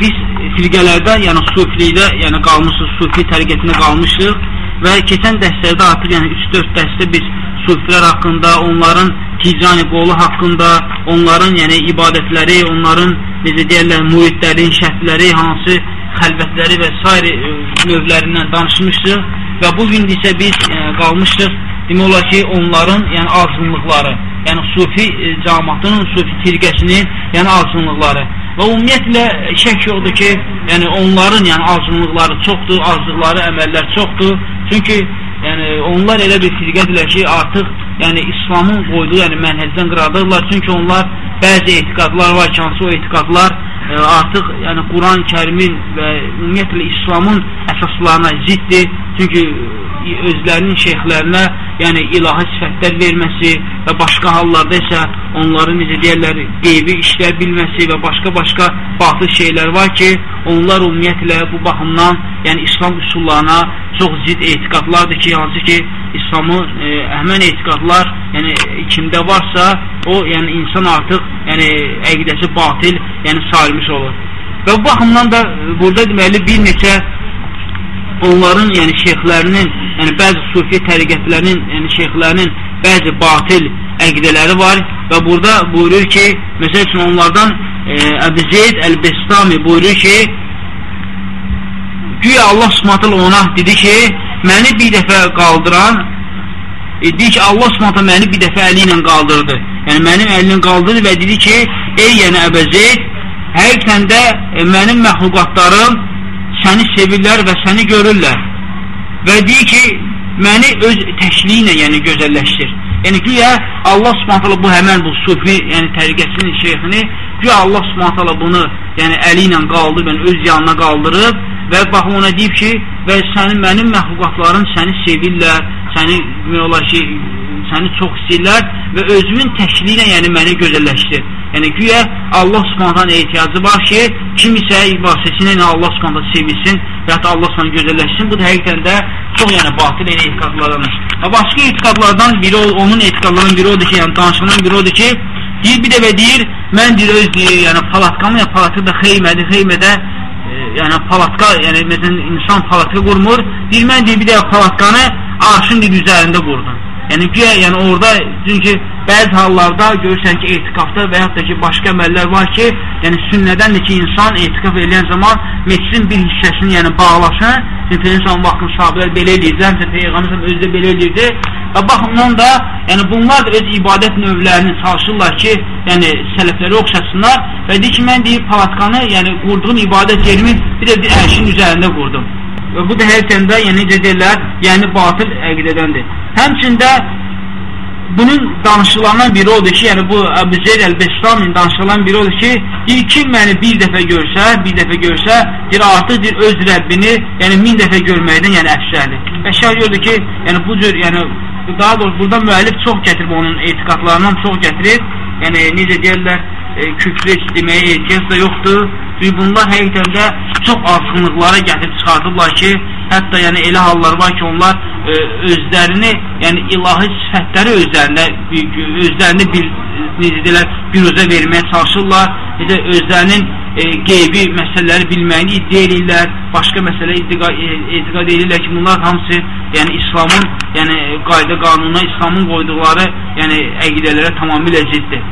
biz firqələrdə, yəni sufilikdə, yəni qalmışıq, sufi təriqətində qalmışıq və keçən dərslərdə artıq yəni 3-4 dərsdə biz sufilər haqqında, onların ticani qolu haqqında, onların yəni ibadətləri, onların necə deyirlər, müridlərin şərtləri, hansı xəlvətləri və s. E, növlərindən danışmışdıq və bu gün isə biz yəni, qalmışdıq demək olar ki, onların yəni azınlıqları, yəni sufi e, cəmaatının, sufi firqəsinin yəni azınlıqları və ümumiyyətlə şək yoxdur ki, yəni onların yəni azınlıqları çoxdur, azlıqları, əməllər çoxdur. Çünki yəni onlar elə bir firqədirlər ki, artıq yəni İslamın qoyduğu yəni mənhəcdən qıradırlar. Çünki onlar bəzi etiqadlar var ki, hansı o etiqadlar ə, e, artıq yəni Quran-Kərimin və ümumiyyətlə İslamın əsaslarına ziddir. Çünki özlərinin şeyxlərinə yəni ilahi sifətlər verməsi və başqa hallarda isə onları necə deyərlər, qeybi işlər bilməsi və başqa-başqa batıl şeylər var ki, onlar ümumiyyətlə bu baxımdan yəni İslam üsullarına çox zid etiqadlardır ki, hansı ki, İslamı e, həmən etiqadlar yəni kimdə varsa, o yəni insan artıq yəni əqidəsi batil, yəni sayılmış olur. Və bu baxımdan da burada deməli bir neçə onların yəni şeyxlərinin, yəni bəzi sufi təriqətlərinin, yəni şeyxlərinin bəzi batil əqidələri var və burada buyurur ki, məsəl üçün onlardan e, Əbu Zeyd Əl-Bestami buyurur ki, güya Allah Subhanahu ona dedi ki, məni bir dəfə qaldıran e, dedi ki, Allah Subhanahu məni bir dəfə əli ilə qaldırdı. Yəni mənim əlimlə qaldırdı və dedi ki, ey yəni Əbu Zeyd, həqiqətən də e, mənim məxluqatlarım səni sevirlər və səni görürlər. Və deyir ki, məni öz təkliyi ilə yəni gözəlləşdir. Yəni güya Allah Subhanahu bu həmən bu sufi, yəni təriqəsinin şeyxini güya Allah Subhanahu bunu yəni əli ilə qaldırıb, yəni öz yanına qaldırıb və bax ona deyib ki, və sənin mənim məxluqatlarım səni sevirlər, səni demək olar ki, səni çox istəyirlər və özünün təkliyi ilə yəni məni gözəlləşdir. Yəni güya Allah Subhanahu ehtiyacı var ki, kimisə vasitəsilə Allah Subhanahu sevilsin və hətta Allah Subhanahu gözəlləşsin. Bu da həqiqətən də çox yəni batil yəni etiqadlardandır. Və başqa etiqadlardan biri onun etiqadlarından biri odur ki, yəni danışılan biri odur ki, deyir bir dəfə deyir, mən deyir öz deyir, yəni palatkamı ya palatı da xeymədi, xeymədə e, yəni palatka, yəni məsələn insan palatka qurmur. Deyir mən deyir bir dəfə palatkanı arşın üzərində qurdum. Yəni güya yəni orada çünki bəzi hallarda görürsən ki, etiqafda və yaxud da ki, başqa əməllər var ki, yəni sünnədəndir ki, insan etiqaf edən zaman meçidin bir hissəsini yəni bağlasın. Çünki Peyğəmbər vaxtın sahabələr belə eləyirdi, həmçə Peyğəmbər özü də belə eləyirdi. Və baxımdan da, yəni bunlar da öz ibadət növlərini çalışırlar ki, yəni sələfləri oxşasınlar və deyir ki, mən deyib palatkanı, yəni qurduğum ibadət yerimi bir də bir ərşin üzərində qurdum. Və bu da həqiqətən də, yəni necə deyirlər, yəni batıl əqidədəndir. Həmçində bunun danışılanan biri odur ki, yəni bu Əbu Zeyd Əl-Bestami danışılan biri odur ki, deyir, kim məni bir dəfə görsə, bir dəfə görsə, deyir, artıq deyir, öz Rəbbini, yəni min dəfə görməkdən, yəni əfsədir. Və şəhər gördür ki, yəni bu cür, yəni daha doğrusu burada müəllif çox gətirib onun etiqadlarından çox gətirib, yəni necə deyirlər, e, küfrü deməyə ehtiyac da yoxdur. Çünki bunlar həqiqətən də çox azğınlıqlara gətirib çıxardıblar ki, hətta yəni elə hallar var ki, onlar özlərini, yəni ilahi sifətləri özlərində özlərini bir necə deyirlər, biruzə verməyə çalışırlar. Necə özlərinin e, qeybi məsələləri bilməyini iddia edirlər, başqa məsələ e, etiqad edirlər ki, bunlar hamısı yəni İslamın, yəni qayda qanununa, İslamın qoyduqları, yəni əqidələrə tamamilə ziddir.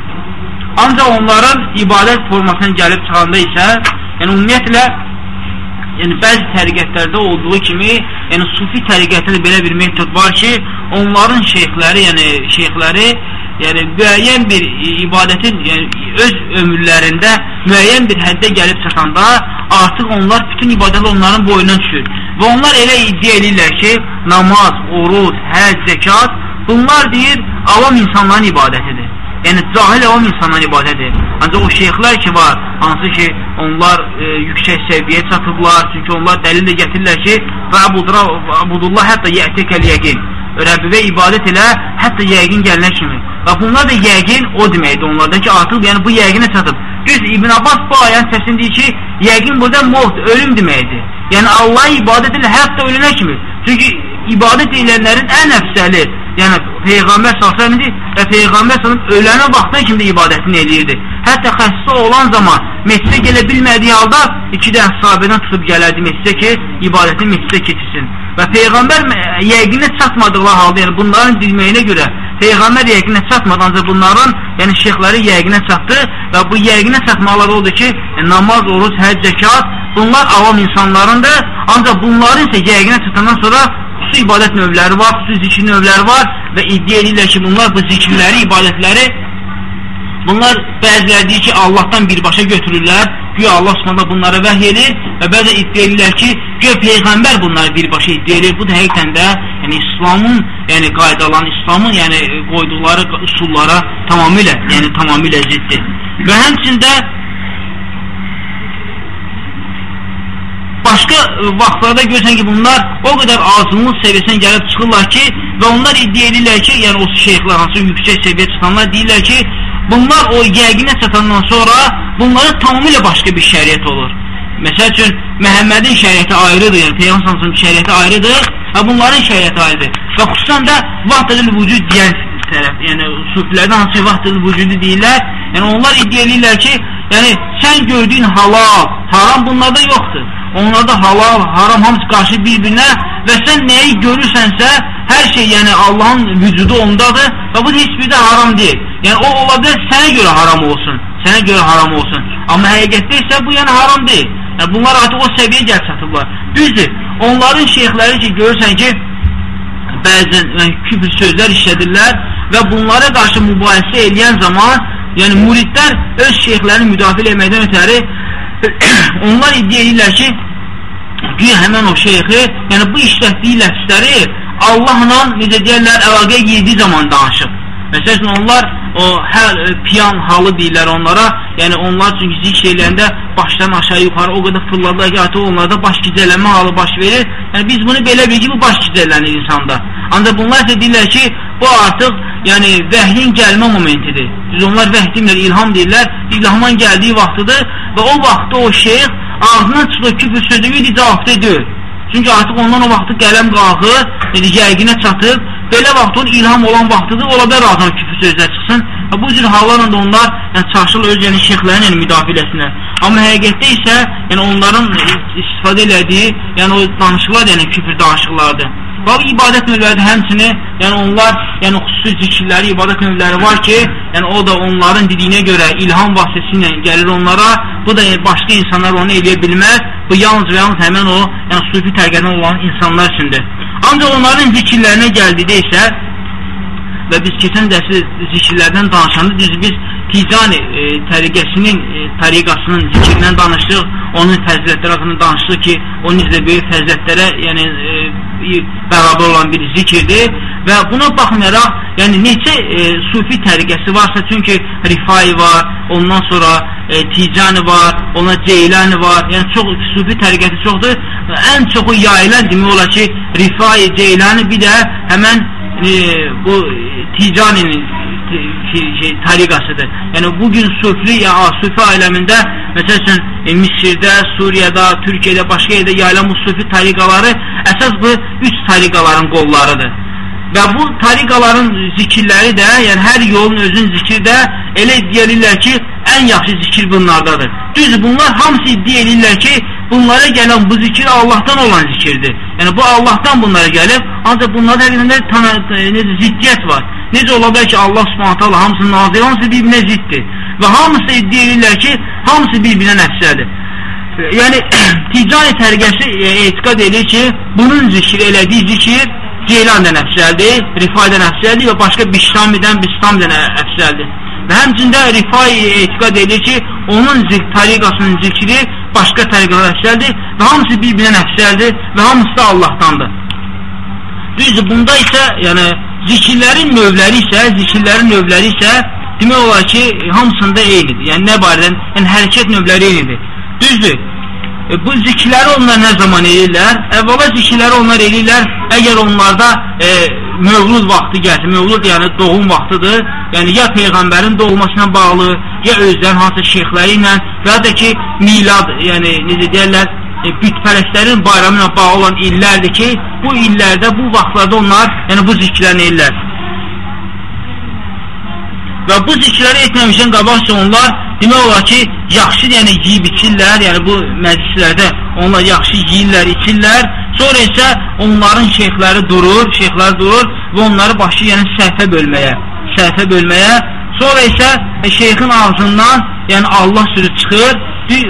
Ancaq onların ibadət formasına gəlib çıxanda isə, yəni ümumiyyətlə yəni bəzi təriqətlərdə olduğu kimi, yəni sufi təriqətdə belə bir metod var ki, onların şeyxləri, yəni şeyxləri yəni müəyyən bir ibadətin yəni, öz ömürlərində müəyyən bir həddə gəlib çatanda artıq onlar bütün ibadətlər onların boyundan düşür. Və onlar elə iddia edirlər ki, namaz, oruc, həc, zəkat bunlar deyir avam insanların ibadətidir. Yəni cahil avam insanların ibadətidir. Ancaq o şeyxlər ki var, hansı ki onlar e, yüksək səviyyə çatıblar, çünki onlar dəlil də gətirirlər ki, və abudullah hətta yətəkəl yəqin. Rəbbivə ibadət elə, hətta yəqin gəlinə kimi. Və bunlar da yəqin o deməkdir onlarda ki, artıq yəni bu yəqinə çatıb. Düz İbn Abbas bu ayənin səsini deyir ki, yəqin burada moht, ölüm deməkdir. Yəni Allah'a ibadət elə hətta ölünə kimi. Çünki ibadət edənlərin ən əfsəli, yəni Peyğəmbər s.ə.v idi və Peyğəmbər s.ə.v ölənə vaxtdan kimi də ibadətini eləyirdi. Hətta xəstə olan zaman mescidə gələ bilmədiyi halda iki də sahabədən tutub gələrdi mescidə ki, ibadətini mescidə keçirsin. Və Peyğəmbər yəqinə çatmadıqları halda, yəni bunların dilməyinə görə Peyğəmbər yəqinə çatmadı, ancaq bunların, yəni şeyxləri yəqinə çatdı və bu yəqinə çatmaları oldu ki, yəni, namaz, oruç, həc, zəkat, bunlar avam insanlarındır, ancaq bunların isə yəqinə çatandan sonra xüsusi ibadət növləri var, xüsusi zikir növləri var və iddia edirlər ki, bunlar bu zikirləri, ibadətləri bunlar bəziləri deyir ki, Allahdan birbaşa götürürlər, güya Allah Subhanahu bunlara vəhy edir və bəzi iddia edirlər ki, güya peyğəmbər bunları birbaşa iddia edir. Bu da həqiqətən də yəni İslamın, yəni qaydaların, İslamın yəni qoyduqları üsullara tamamilə, yəni tamamilə ziddir. Və həmçində başqa vaxtlarda görsən ki, bunlar o qədər azınlıq səviyyəsinə gəlib çıxırlar ki, və onlar iddia edirlər ki, yəni o şeyxlər, hansı yüksək səviyyə çıxanlar deyirlər ki, bunlar o yəqinə çatandan sonra bunların tamamilə başqa bir şəriət olur. Məsəl üçün, Məhəmmədin şəriəti ayrıdır, yəni Peyğəmbərin şəriəti ayrıdır, və bunların şəriəti ayrıdır. Və xüsusən də vaxtədil vücud deyən tərəf, yəni sufilərdən hansı vaxtədil vücudu deyirlər, yəni onlar iddia edirlər ki, yəni sən gördüyün halal, haram bunlarda yoxdur. Onlarda halal, haram hamısı qarşı bir-birinə və sən nəyi görürsənsə, hər şey yəni Allahın vücudu ondadır və bu heç bir də haram deyil. Yəni o ola bilər sənə görə haram olsun, sənə görə haram olsun. Amma həqiqətdə isə bu yəni haram deyil. Yəni bunlar artıq o səviyyə gəl çatıblar. Düzdür, onların şeyxləri ki, görürsən ki, bəzən yəni, küfür sözlər işlədirlər və bunlara qarşı mübahisə eləyən zaman, yəni muridlər öz şeyxlərini müdafiə etməkdən ötəri onlar iddia edirlər ki, güya həmən o şeyxi, yəni bu işlətdiyi ləfsləri Allahla, necə deyərlər, əlaqə girdiyi zaman danışıb. Məsələn, onlar o hə, piyan halı deyirlər onlara, yəni onlar çünki zikr eləndə başdan aşağı yuxarı o qədər fırladılar ki, artıq onlarda baş gicələnmə halı baş verir. Yəni biz bunu belə bilir ki, bu baş gicəllənir insanda. Ancaq bunlar isə deyirlər ki, bu artıq yəni vəhyin gəlmə momentidir. Düz onlar vəhy demirlər, ilham deyirlər, ilhamın gəldiyi vaxtıdır və o vaxtda o şeyx ağzından çıxır küfür sözü idi, cavabda deyil. Çünki artıq ondan o vaxtı qələm qalxır, yəni yəqinə çatıb, belə vaxt onun ilham olan vaxtıdır, ola bilər ağzından küfür sözlər çıxsın. Və bu cür hallarla da onlar yəni, çarşırlar öz yəni, şeyxlərin yəni, müdafiləsinə. Amma həqiqətdə isə yəni, onların istifadə elədiyi yəni, o danışıqlar yəni, küfür danışıqlardır. Bu ibadət növləri həmçini, yəni onlar, yəni xüsusi zikirləri, ibadət növləri var ki, yəni o da onların dediyinə görə ilham vasitəsilə gəlir onlara. Bu da yəni, başqa insanlar onu eləyə bilməz. Bu yalnız və yalnız həmən o, yəni sufi tərqədən olan insanlar üçündür. Ancaq onların zikirlərinə gəldikdə isə və biz keçən dəsi zikirlərdən danışanda düz biz Ticani e, təriqəsinin, e, təriqasının zikrindən danışdıq, onun fəzilətləri haqqında danışdıq ki, o necə böyük fəzilətlərə yəni, e, bərabər olan bir zikirdir və buna baxmayaraq, yəni neçə e, sufi təriqəsi varsa, çünki Rifai var, ondan sonra e, Ticani var, ona Ceylani var, yəni çox sufi təriqəti çoxdur, ən çoxu yayılan demək olar ki, Rifai, Ceylani bir də həmən e, bu Ticaninin şey, tariqasıdır. Yəni bugün sufi ya sufi aləmində məsəl üçün e, Misirdə, Suriyada, Türkiyədə, başqa yerdə yayılan bu sufi tariqaları əsas bu üç tariqaların qollarıdır. Və bu tariqaların zikirləri də, yəni hər yolun özün zikri də elə iddia edirlər ki, ən yaxşı zikir bunlardadır. Düz bunlar hamısı iddia edirlər ki, bunlara gələn bu zikir Allahdan olan zikirdir. Yəni bu Allahdan bunlara gəlib, ancaq bunlarda həqiqətən necə ziddiyyət var. Necə ola bilər ki, Allah Subhanahu taala hamısını nazir, hamısı bir-birinə ziddir. Və hamısı iddia edirlər ki, hamısı bir-birinə nəfsədir. Yəni ticari tərqəsi e, etiqad edir ki, bunun zikri elədiyi zikir Ceylan da nəfsəldir, Rifai də nəfsəldir və başqa Biştamidən Bistam da nəfsəldir. Və həmçində Rifai etiqad edir ki, onun zik tariqasının zikri başqa tariqalar nəfsəldir və hamısı bir-birinə nəfsəldir və hamısı da Allahdandır. Düzdür, bunda isə yəni zikirlərin növləri isə, zikirlərin növləri isə demək olar ki, hamısında eynidir. Yəni nə barədən? Yəni hərəkət növləri eynidir. Düzdür. E, bu zikirləri onlar nə zaman eləyirlər? Əvvəla zikirləri onlar eləyirlər əgər onlarda e, mövlud vaxtı gəlsin, mövlud yəni doğum vaxtıdır, yəni ya Peyğəmbərin doğulmasına bağlı, ya özlərin hansı şeyxləri ilə, və ya da ki, milad, yəni necə deyərlər, e, bütpərəstlərin bayramı ilə bağlı olan illərdir ki, bu illərdə, bu vaxtlarda onlar yəni bu zikirlərini ellər. Və bu zikirləri etməmişdən qabaqca onlar demək olar ki, yaxşı yəni yeyib içirlər, yəni bu məclislərdə onlar yaxşı yeyirlər, içirlər. Sonra isə onların şeyxləri durur, şeyxlər durur və onları başı yəni səhvə bölməyə, səhvə bölməyə. Sonra isə e, şeyxin ağzından yəni Allah sözü çıxır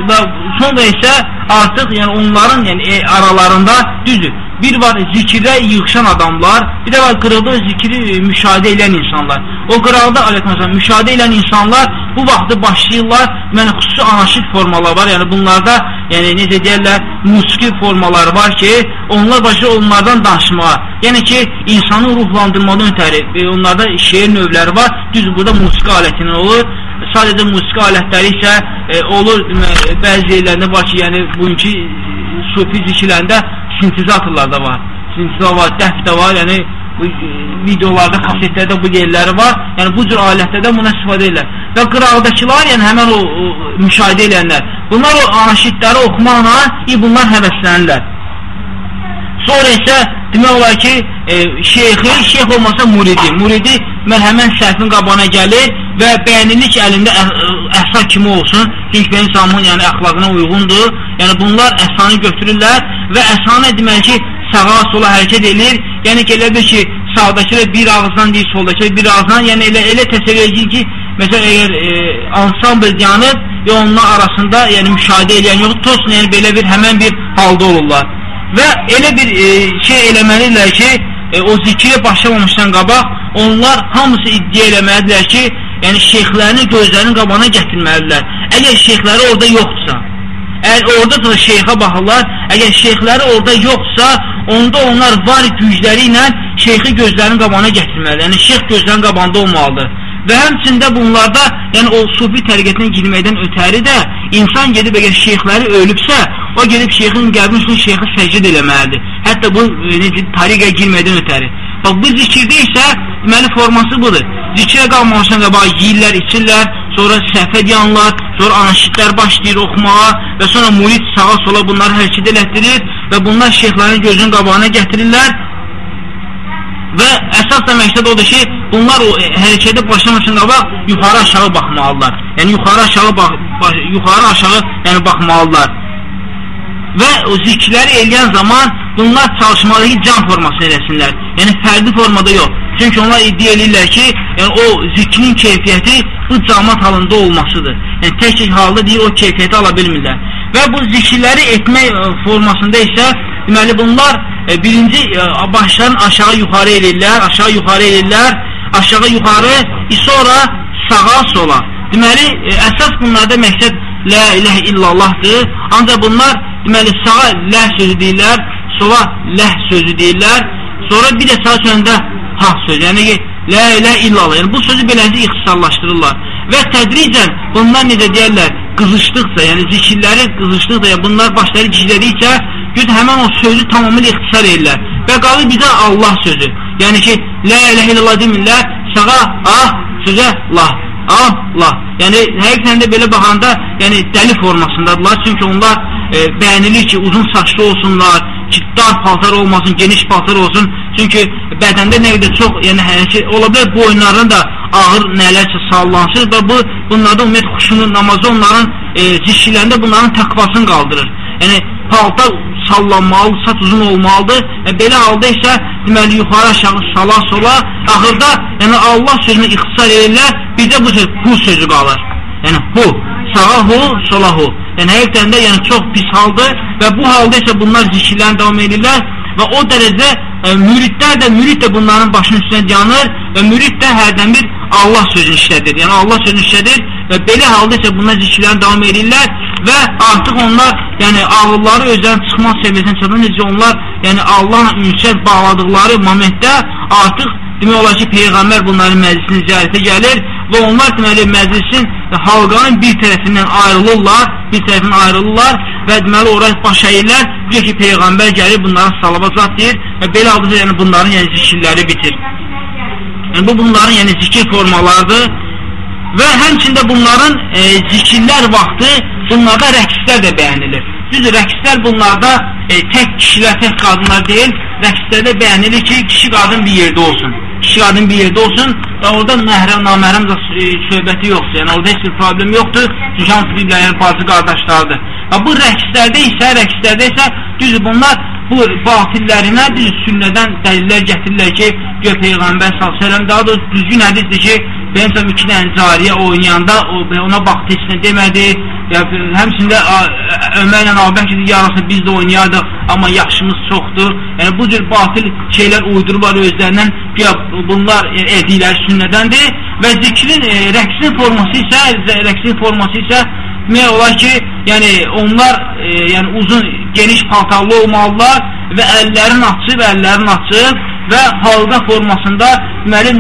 və sonra isə artıq yəni onların yəni e, aralarında düzdür Bir var zikirdə yığışan adamlar, bir də var qırılda zikri e, müşahidə edən insanlar. O qıralda aleykümselam müşahidə edən insanlar bu vaxtı başlayırlar, yəni xüsusi anaşid formalar var, yəni bunlarda yəni necə deyirlər, musiqi formaları var ki, onlar başlayır onlardan danışmağa. Yəni ki, insanı ruhlandırmadan ötəri, e, onlarda şeir növləri var, düz burada musiqi alətindən olur. Sadəcə musiqi alətləri isə e, olur, bəzi yerlərində var ki, yəni bugünkü sufi zikirlərində sintezatorlar da var. Sintezator var, dəf də var, yəni bu, e, videolarda, kasetlərdə bu yerləri var. Yəni bu cür alətlərdən buna istifadə edirlər. Və qıraqdakılar, yəni həmən o, o müşahidə edənlər, bunlar o anaşidləri oxumaqla bunlar həvəslənirlər. Sonra isə demək olar ki, e, şeyxi, şeyx olmasa muridi. Muridi mərhəmən səhvin qabağına gəlir və bəyənilmiş əlində əhsa kimi olsun. Çünki benim insanın yəni, əxlaqına uyğundur. Yəni bunlar əhsanı götürürlər və əhsanə deməli ki, sağa sola hərəkət edir. Yəni ki, elə bir ki, sağdakı bir ağızdan deyir, soldakı bir ağızdan. Yəni elə elə təsəvvür edir ki, məsələn əgər e, ansambl yanıb və onun arasında yəni müşahidə edən yox, tosun yəni belə bir həmən bir halda olurlar. Və elə bir e, şey eləməlidirlər ki, e, o zikri başlamamışdan qabaq onlar hamısı iddia eləməlidirlər ki, yəni şeyxlərini gözlərinin qabağına gətirməlidirlər. Əgər şeyxləri orada yoxdursa, əgər orada da şeyxə baxırlar, əgər şeyxləri orada yoxdursa, onda onlar var gücləri ilə şeyxi gözlərinin qabağına gətirməlidir. Yəni şeyx gözlərinin qabağında olmalıdır. Və həmçində bunlarda, yəni o sufi təriqətinə girməkdən ötəri də insan gedib əgər şeyxləri ölübsə, o gedib şeyxin qəbrin üstünə şeyxə səcid eləməlidir. Hətta bu e, necə tariqə girməkdən ötəri. Bax bu zikirdə isə deməli forması budur. Zikrə qalmamışdan qabaq yeyirlər, içirlər, sonra səhv edirlər, sonra anaşidlər başlayır oxumağa və sonra murid sağa sola bunları hərəkət elətdirir və bunlar şeyxlərin gözünün qabağına gətirirlər və əsas da məqsəd odur ki, bunlar o hərəkətə başlamasın qabaq yuxarı aşağı baxmalılar. Yəni yuxarı aşağı bax, bax yuxarı aşağı yəni baxmalılar. Və o zikirləri eləyən zaman bunlar çalışmalı ki, can formasını eləsinlər. Yəni fərdi formada yox. Çünki onlar iddia edirlər ki, yəni o zikrin keyfiyyəti bu camat halında olmasıdır. Yəni tək halda deyir o keyfiyyəti ala bilmirlər. Və bu zikirləri etmək e, formasında isə deməli bunlar e, birinci e, başdan aşağı yuxarı eləyirlər, aşağı yuxarı eləyirlər, aşağı yuxarı, sonra sağa sola. Deməli, e, əsas bunlarda məqsəd la iləhə illallahdır. Ancaq bunlar deməli sağa ləh sözü deyirlər, sola ləh sözü deyirlər. Sonra bir də sağ sözündə haq sözü. Yəni ki, la iləhə illallah. Yəni bu sözü beləncə ixtisarlaşdırırlar. Və tədricən bunlar necə deyərlər, qızışdıqca, yəni zikirləri qızışdıqca, yəni bunlar başları gizlədikcə, güd həmən o sözü tamamilə ixtisar edirlər. Və qalır bizə Allah sözü. Yəni ki, la iləhə illallah demirlər, sağa ah, sözə lah. Allah. Yəni həqiqətən də belə baxanda, yəni dəli formasındadılar. Çünki onlar e, bəyənilir ki, uzun saçlı olsunlar, ki, dar paltar olmasın, geniş paltar olsun. Çünki bədəndə nə qədər çox, yəni hərəkət ola bilər boyunlarına da ağır nələrsə sallansın və bu bunlarda ümumiyyət xuşunu namazı onların e, zikirlərində bunların təqvasını qaldırır. Yəni paltar sallanmalı, saç uzun olmalıdır. E, belə halda isə deməli yuxarı aşağı sala sola axırda yəni Allah sözünü ixtisar edirlər. Bizdə bu söz hu sözü qalır. Yəni hu, sağa hu, sola hu. Yəni həqiqətən də yəni çox pis haldır və bu halda isə bunlar zikirlərini davam edirlər və o dərəcədə e, müridlər də mürid də bunların başının üstünə dayanır və mürid də hərdən bir Allah sözünü işlədir. Yəni Allah sözünü işlədir və belə halda isə bunlar zikirlərini davam edirlər və artıq onlar yəni ağılları özlərin çıxmaq səviyyəsinə çatan necə onlar yəni Allahla ünsiyyət bağladıqları momentdə artıq demək olar ki, Peyğəmbər bunların məclisini ziyarətə gəlir və onlar deməli məclisin halqanın bir tərəfindən ayrılırlar, bir tərəfindən ayrılırlar və deməli oraya baş əyirlər, deyir ki, Peyğəmbər gəlir bunlara salavat deyir və belə halda yəni bunların yəni zikirləri bitir. Yəni bu bunların yəni zikir formalarıdır və həmçində bunların e, zikirlər vaxtı bunlarda rəqslər də bəyənilir. Düzdür, rəqslər bunlarda e, tək kişilər, tək qadınlar deyil, rəqslərdə bəyənilir ki, kişi qadın bir yerdə olsun. Kişi qadın bir yerdə olsun və orada məhrəm, naməhrəm e, söhbəti yoxdur. Yəni orada heç bir problem yoxdur. Çünki hamısı bir-birlərinin bacı qardaşlardır. Və bu rəqslərdə isə, rəqslərdə isə düzdür bunlar bu batillərinə düz sünnədən dəlillər gətirirlər ki, gör Peyğəmbər s.ə.v daha da düzgün hədisdir ki, Benim iki dənə cariyə oynayanda ona baxdı, heç nə demədi. Ya, həmçində Ömərlə Abəkir yarası biz də oynayardıq, amma yaxşımız çoxdur. Yəni bu cür batil şeylər uydururlar özlərindən. Ya, bunlar e, edilər sünnədəndir və zikrin e, rəqsin forması isə rəqsin forması isə demək olar ki, yəni onlar e, yəni uzun geniş paltarlı olmalılar və əllərini açıb, əllərini açıb və halqa formasında deməli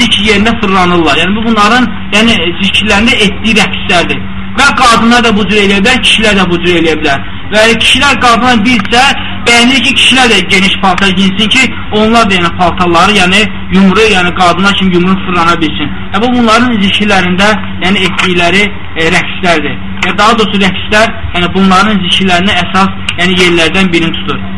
zikr yerinə fırlanırlar. Yəni bu bunların yəni zikirlərində etdiyi rəqslərdir. Və qadınlar da bu cür eləyə bilər, kişilər də bu cür eləyə bilər. Və kişilər qadına bilsə, bəyənir ki, kişilər də geniş paltar giyinsin ki, onlar da yəni paltarları, yəni yumru, yəni qadına kimi yumru fırlana bilsin. Və bu bunların zikirlərində yəni etdikləri e, rəqslərdir. Yəni daha doğrusu rəqslər, yəni bunların zikirlərinə əsas yəni yerlərdən birini tutur.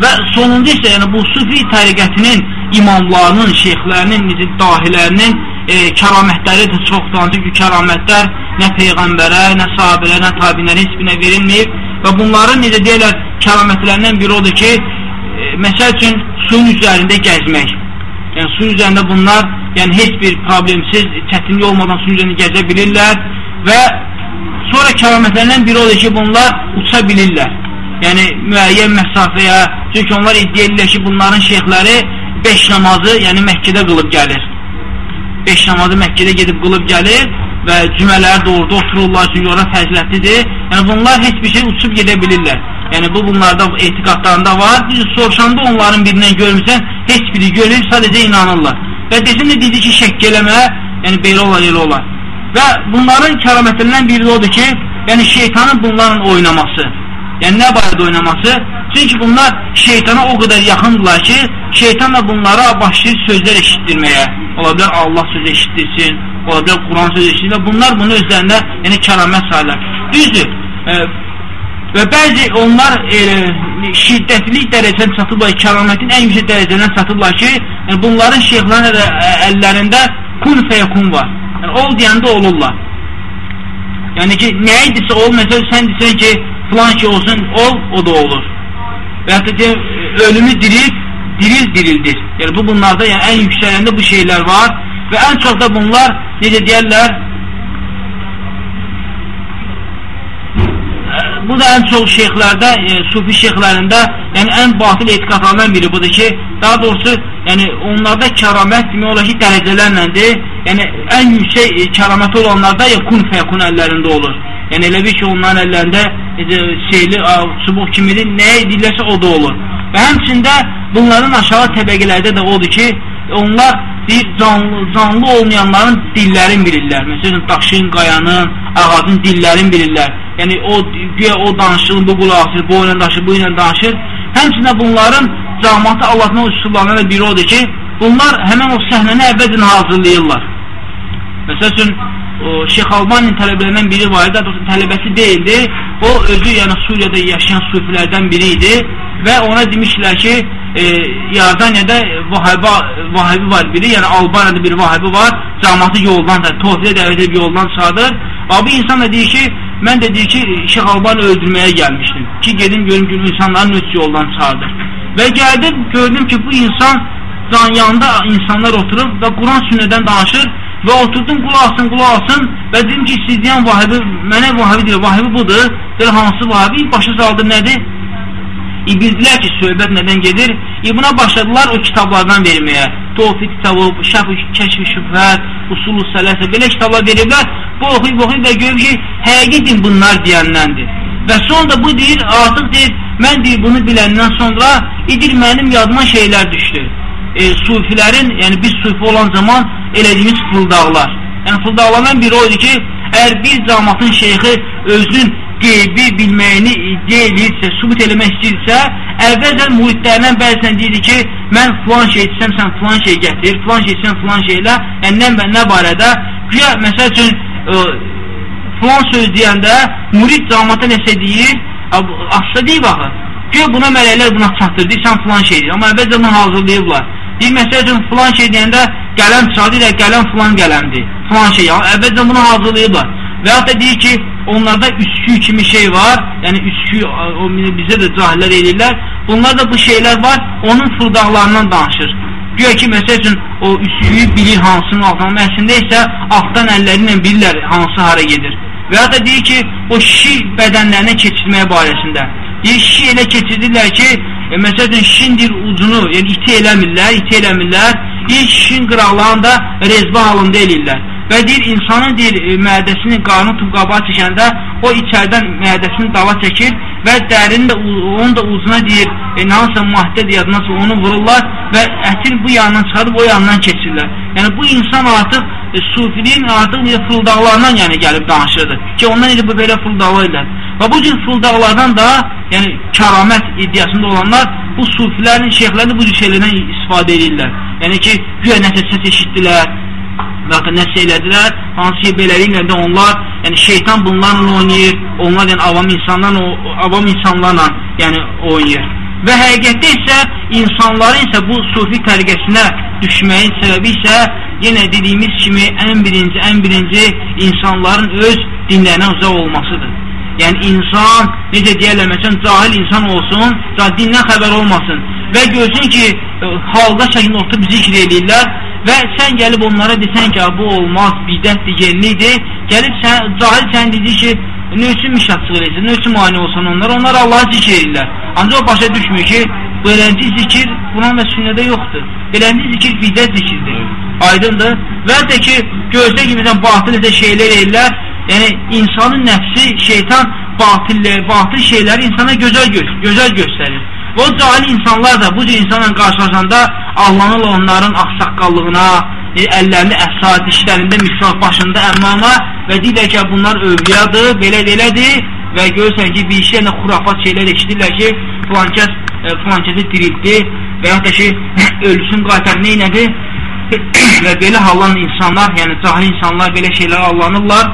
Və sonuncu isə yəni bu sufi təriqətinin imamlarının, şeyxlərinin, necə dahilərinin e, kəramətləri də çoxdur. Ancaq ki, kəramətlər nə peyğəmbərə, nə sahabələrə, nə tabinlərə heç birinə verilməyib və bunların necə deyirlər, kəramətlərindən biri odur ki, e, məsəl üçün suyun üzərində gəzmək. Yəni suyun üzərində bunlar yəni heç bir problemsiz, çətinlik olmadan suyun üzərində gəzə bilirlər və sonra kəramətlərindən biri odur ki, bunlar uça bilirlər yəni müəyyən məsafəyə, çünki onlar iddia edirlər ki, bunların şeyxləri 5 namazı, yəni Məkkədə qılıb gəlir. 5 namazı Məkkədə gedib qılıb gəlir və cümələri də orada otururlar, çünki ora fəzilətlidir. Yəni bunlar heç bir şey uçub gedə bilirlər. Yəni bu bunlarda etiqadlarında var. Biz soruşanda onların birindən görmüsən, heç biri görür, sadəcə inanırlar. Və desin də dedi ki, şəkk eləmə, yəni belə olar, elə olar. Və bunların kəramətlərindən biri odur ki, yəni şeytanın bunların oynaması. Yəni nə barədə oynaması? Çünki bunlar şeytana o qədər yaxındırlar ki, şeytan da bunlara başlayır sözlər eşitdirməyə. Ola bilər Allah sözü eşitdirsin, ola bilər Quran sözü eşitdirsin bunlar bunu özlərində yəni kəramət sayırlar. Düzdür, e, və bəzi onlar e, şiddətli dərəcədən çatıblar, kəramətin ən yüksək dərəcədən çatıblar ki, yəni bunların şeyxlərin əllərində kun fəyəkun var. Yəni, ol deyəndə olurlar. Yəni ki, nə idisə ol, məsələn, sən desən ki, filan şey olsun, ol, o da olur. Və hətta deyəm, ölümü diril, diril dirildir. Yəni bu bunlarda yəni ən yüksələndə bu şeylər var və ən çox da bunlar necə deyərlər? Bu da ən çox şeyxlərdə, e, sufi şeyxlərində, yəni ən batil etiqadlarından biri budur ki, daha doğrusu, yəni onlarda kəramət demək olar ki, dərəcələrləndir. Yəni ən yüksək e, kəraməti olanlarda ya kun fəyakun əllərində olur. Yəni elə ki, onların əllərində şeyli, çubuq kimidir, nəyə edirlərsə o da olur. Və həmçində bunların aşağı təbəqələrdə də odur ki, onlar deyir, canlı, canlı olmayanların dillərin bilirlər. Məsələn, daşın, qayanın, ağacın dillərin bilirlər. Yəni o güya o danışır, bu qulaq asır, bu ilə danışır, bu ilə danışır. Həmçində bunların cəmaatı Allahın üsullarından da biri odur ki, bunlar həmən o səhnəni əvvəlcən hazırlayırlar. Məsəl üçün, Şeyx Albanin tələbələrindən biri var idi, tələbəsi deyildi. O özü yəni Suriyada yaşayan sufilərdən biri idi və ona demişlər ki, e, Yardaniyada vahabi, vahabi var biri, yəni Albaniyada bir vahabi var, cəmatı yoldan, tofilə dəvət edib yoldan çıxardır. Abi insan da deyir ki, mən də deyir ki, Şeyx Albani öldürməyə gəlmişdim ki, gedim görüm ki, insanların öz yoldan çıxardır. Və gəldim, gördüm ki, bu insan yanında insanlar oturub və Quran sünnədən danışır və oturdum qulaq asın, qulaq asın və dedim ki, siz deyən vahibi, mənə vahibi deyir, vahibi budur, deyir, hansı vahibi? Başa saldı nədir? E, bildilər ki, söhbət nədən gedir? E, buna başladılar o kitablardan verməyə. Tofiq kitabı, şəf kəşf şübhət, usulü sələsə, belə kitablar veriblər. Bu oxuyub, oxuyub və görür ki, həqiqin bunlar deyəndəndir. Və sonra bu deyir, artıq deyir, mən deyir, bunu biləndən sonra, edir, mənim yadıma şeylər düşdü e, sufilərin, yəni biz sufi olan zaman elədiyimiz fıldaqlar. Yəni fıldaqlardan biri oydu ki, əgər bir camatın şeyxi özünün qeybi bilməyini iddia edirsə, subut eləmək istəyirsə, əvvəlcən müridlərindən bəzən deyirdi ki, mən filan şey etsəm, sən filan şey gətir, filan şey etsəm, filan şeylə, yəni nə, nə barədə, güya, məsəl üçün, ə, e, filan söz deyəndə, mürid camata nəsə deyir, asla deyib axı, güya buna mələklər buna çatdırdı, sən filan şey deyir, amma əvvəlcə bunu hazırlayıblar. Deyir, məsəl üçün, filan şey deyəndə qələm çıxardı, deyir, qələm filan qələmdir, filan şey. Yəni, əvvəlcə bunu hazırlayırlar. Və yaxud da deyir ki, onlarda üskü kimi şey var, yəni üskü, o, bizə də cahillər eləyirlər. Bunlarda bu şeylər var, onun fırdaqlarından danışır. Güya ki, məsəl üçün, o üsküyü bilir hansının altından, əslində isə altdan əlləri ilə bilirlər hansı hara gedir. Və ya da deyir ki, o şişi bədənlərinə keçirməyə barəsində. Deyir, şişi elə keçirdirlər ki, e, məsələn, şişin deyir, ucunu, yəni iti eləmirlər, iti eləmirlər, deyir, şişin qıraqlarını da rezbə halında eləyirlər. Və deyir, insanın deyir, e, mədəsini qarnı tub qabağa çəkəndə, o içərdən mədəsini dala çəkir və dərini də, onun da uzuna deyir, e, hansısa maddə deyir, nasıl onu vururlar və ətin bu yandan çıxarıb o yandan keçirlər. Yəni, bu insan artıq e, sufiliyin artıq necə fıldaqlarından yəni gəlib danışırdı ki, ondan necə bu belə fıldaqlayırlar. Və bu cür fıldaqlardan da, yəni kəramət iddiasında olanlar bu sufilərin, şeyxlərin bu cür şeylərdən istifadə edirlər. Yəni ki, güya nəsə səs eşitdilər, və ya nəsə elədilər, hansı ki, beləliklə də onlar, yəni şeytan bunlarla oynayır, onlar yəni avam insanlarla, avam insanlarla yəni oynayır. Və həqiqətdə isə insanların isə bu sufi təriqəsinə düşməyin səbəbi isə yenə dediyimiz kimi ən birinci, ən birinci insanların öz dinlərinə uzaq olmasıdır. Yəni insan, necə deyərlər, məsələn, cahil insan olsun, dindən xəbər olmasın və görsün ki, halda şəklində oturub zikr eləyirlər və sən gəlib onlara desən ki, bu olmaz, bidətdir, yenilikdir, gəlib sən, cahil sən dedi ki, nə üçün müşatsıq eləyirsən, nə üçün mani olsan onlar, onlar Allahı zikr edirlər. Ancaq o başa düşmür ki, beləncə zikir Quran və sünnədə yoxdur. Beləncə zikir bidət zikirdir. Aydındır. Və də ki, görsə ki, məsələn, batıl edə şeylər eləyirlər, yəni insanın nəfsi, şeytan batillə, batil şeyləri insana gözəl, gö gözəl göstərir. Və o cahil insanlar da bu cür insanla qarşılaşanda Allahın onların axsaqqallığına, e, əllərində əsa, dişlərində misraq, başında əmmama və deyirlər ki, bunlar övliyadır, belə belədir və görürsən ki, bir işlərlə xurafat şeylər eşidirlər ki, filankəs, e, filankəsi diriltdi və yaxud da ki, ölüsün qaytar neynədir və belə hallan insanlar, yəni cahil insanlar belə şeylər allanırlar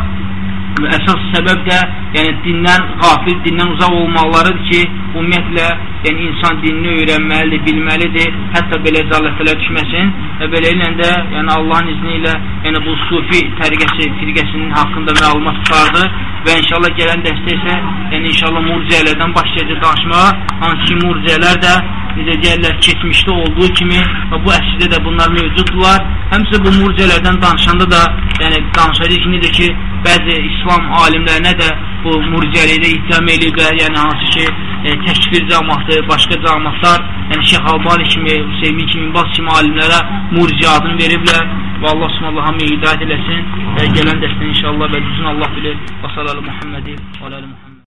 əsas səbəb də yəni dindən qafil, dindən uzaq olmalılarıdır ki, ümumiyyətlə yəni insan dinini öyrənməlidir, bilməlidir, hətta belə zalətələr düşməsin və beləliklə də yəni Allahın izni ilə yəni bu sufi təriqəsi, firqəsinin haqqında məlumat çıxardı və inşallah gələn dəstə isə yəni inşallah murciələrdən başlayacaq danışmağa, hansı ki murciələr də necə deyərlər, keçmişdə olduğu kimi və bu əsrdə də bunlar mövcuddurlar. Həmsə bu murciələrdən danışanda da yəni danışacaq ki, necə ki, bəzi İslam alimlərinə də bu murciəlikdə ittiham eləyiblər, yəni hansı ki, e, təkfir cəmatı, başqa cəmatlar, yəni Şeyx Albani kimi, Hüseymin kimi, Bas kimi alimlərə murciə adını veriblər və Allah subhanallah hamıya hidayət eləsin və gələn dəstə inşallah və düzün Allah bilir. Və salalı Muhammedi və aləli Muhammed.